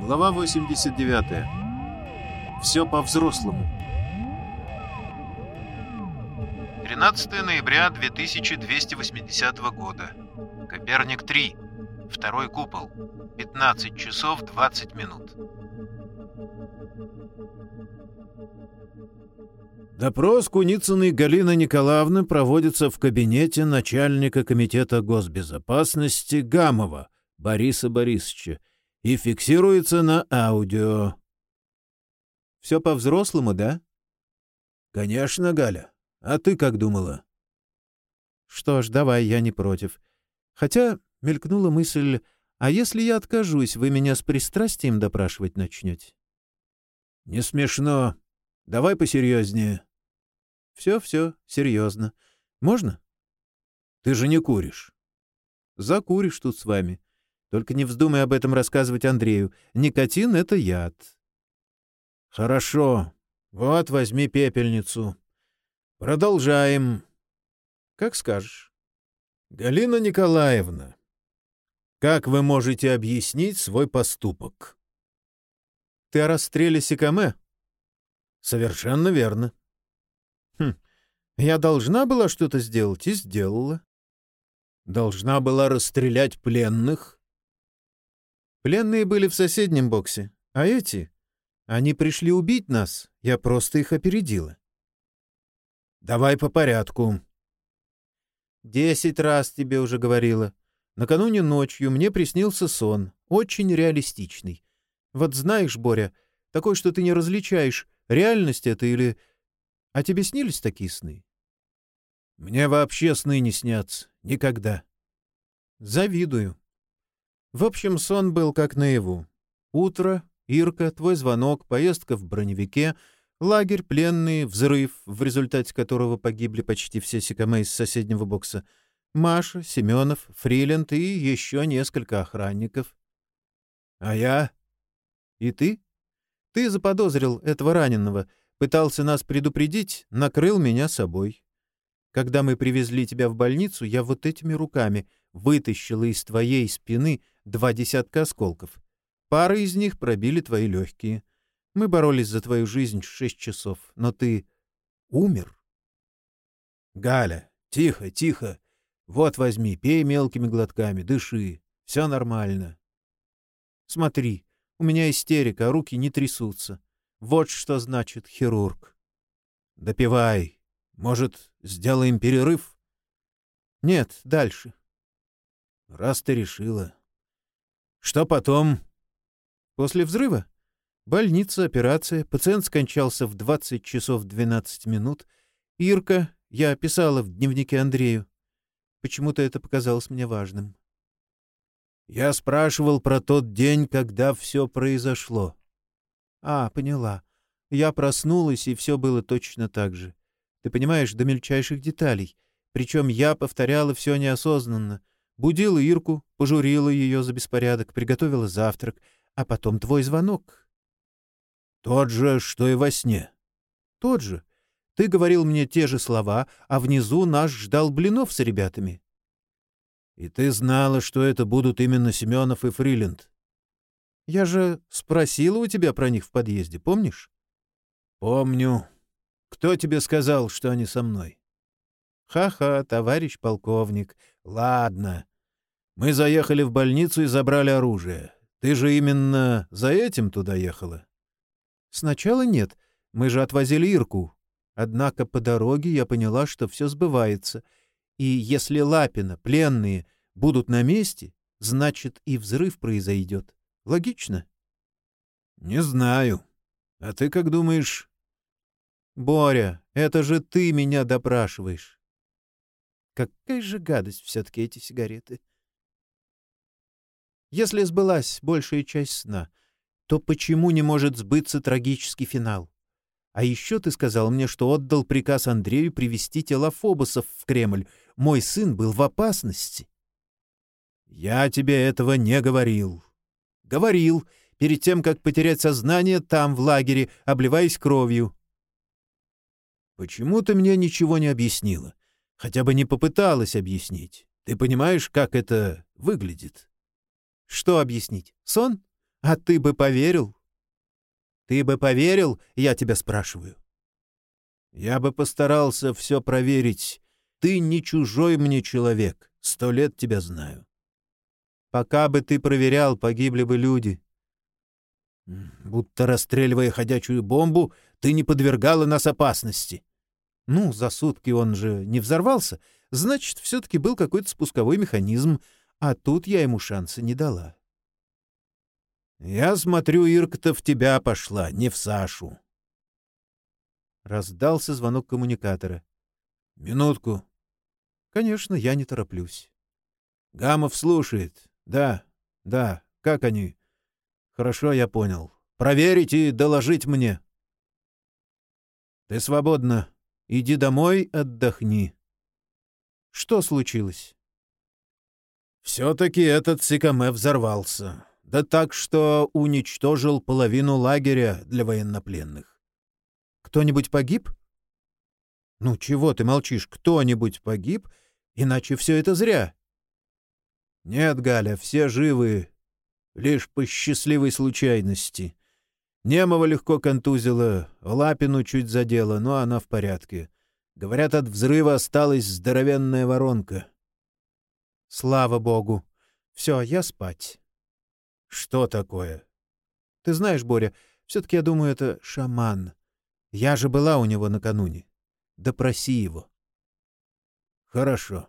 Глава 89. Все по-взрослому. 13 ноября 2280 года. Коперник 3. Второй купол. 15 часов 20 минут. Допрос Куницыной Галины Николаевны проводится в кабинете начальника комитета госбезопасности Гамова Бориса Борисовича и фиксируется на аудио. Все по-взрослому, да? Конечно, Галя. А ты как думала? Что ж, давай, я не против. Хотя мелькнула мысль, а если я откажусь, вы меня с пристрастием допрашивать начнете? Не смешно. Давай посерьезнее. Все-все, серьезно. Можно? Ты же не куришь. Закуришь тут с вами. Только не вздумай об этом рассказывать Андрею. Никотин — это яд. Хорошо. Вот, возьми пепельницу. Продолжаем. Как скажешь. Галина Николаевна, как вы можете объяснить свой поступок? Ты о расстреле Сикаме? Совершенно верно. Хм, я должна была что-то сделать и сделала. Должна была расстрелять пленных? Пленные были в соседнем боксе, а эти... Они пришли убить нас, я просто их опередила. Давай по порядку. Десять раз тебе уже говорила. Накануне ночью мне приснился сон, очень реалистичный. Вот знаешь, Боря, такой, что ты не различаешь, реальность это или а тебе снились такие сны? Мне вообще сны не снятся. Никогда. Завидую. В общем, сон был как наяву. Утро, Ирка, твой звонок, поездка в броневике, лагерь, пленные, взрыв, в результате которого погибли почти все сикаме из соседнего бокса, Маша, Семенов, Фриленд и еще несколько охранников. А я? И ты? Ты заподозрил этого раненого — Пытался нас предупредить, накрыл меня собой. Когда мы привезли тебя в больницу, я вот этими руками вытащила из твоей спины два десятка осколков. Пара из них пробили твои легкие. Мы боролись за твою жизнь шесть часов, но ты умер. Галя, тихо, тихо. Вот возьми, пей мелкими глотками, дыши. Все нормально. Смотри, у меня истерика, а руки не трясутся. Вот что значит хирург. Допивай. Может, сделаем перерыв? Нет, дальше. Раз ты решила. Что потом? После взрыва? Больница, операция. Пациент скончался в 20 часов 12 минут. Ирка, я писала в дневнике Андрею. Почему-то это показалось мне важным. Я спрашивал про тот день, когда все произошло. «А, поняла. Я проснулась, и все было точно так же. Ты понимаешь, до мельчайших деталей. Причем я повторяла все неосознанно. Будила Ирку, пожурила ее за беспорядок, приготовила завтрак, а потом твой звонок». «Тот же, что и во сне». «Тот же. Ты говорил мне те же слова, а внизу нас ждал Блинов с ребятами». «И ты знала, что это будут именно Семенов и Фриленд?» Я же спросила у тебя про них в подъезде, помнишь? Помню. Кто тебе сказал, что они со мной? Ха-ха, товарищ полковник. Ладно. Мы заехали в больницу и забрали оружие. Ты же именно за этим туда ехала? Сначала нет. Мы же отвозили Ирку. Однако по дороге я поняла, что все сбывается. И если Лапина, пленные, будут на месте, значит и взрыв произойдет. Логично? Не знаю. А ты как думаешь? Боря, это же ты меня допрашиваешь. Какая же гадость все-таки эти сигареты. Если сбылась большая часть сна, то почему не может сбыться трагический финал? А еще ты сказал мне, что отдал приказ Андрею привести тела Фобосов в Кремль. Мой сын был в опасности. Я тебе этого не говорил. Говорил, перед тем, как потерять сознание там, в лагере, обливаясь кровью. Почему ты мне ничего не объяснила? Хотя бы не попыталась объяснить. Ты понимаешь, как это выглядит? Что объяснить? Сон? А ты бы поверил? Ты бы поверил, я тебя спрашиваю. Я бы постарался все проверить. Ты не чужой мне человек. Сто лет тебя знаю. Пока бы ты проверял, погибли бы люди. Будто расстреливая ходячую бомбу, ты не подвергала нас опасности. Ну, за сутки он же не взорвался. Значит, все-таки был какой-то спусковой механизм, а тут я ему шанса не дала. Я смотрю, Ирка-то в тебя пошла, не в Сашу. Раздался звонок коммуникатора. Минутку. Конечно, я не тороплюсь. Гамов слушает. Да, да, как они? Хорошо, я понял. Проверить и доложить мне. Ты свободна. Иди домой, отдохни. Что случилось? Все-таки этот Сикаме взорвался. Да так, что уничтожил половину лагеря для военнопленных. Кто-нибудь погиб? Ну, чего ты молчишь? Кто-нибудь погиб? Иначе все это зря. Нет, Галя, все живы. Лишь по счастливой случайности. Немова легко контузила, Лапину чуть задела, но она в порядке. Говорят, от взрыва осталась здоровенная воронка. Слава богу. Все, я спать. Что такое? Ты знаешь, Боря, все-таки я думаю, это шаман. Я же была у него накануне. Допроси его. Хорошо.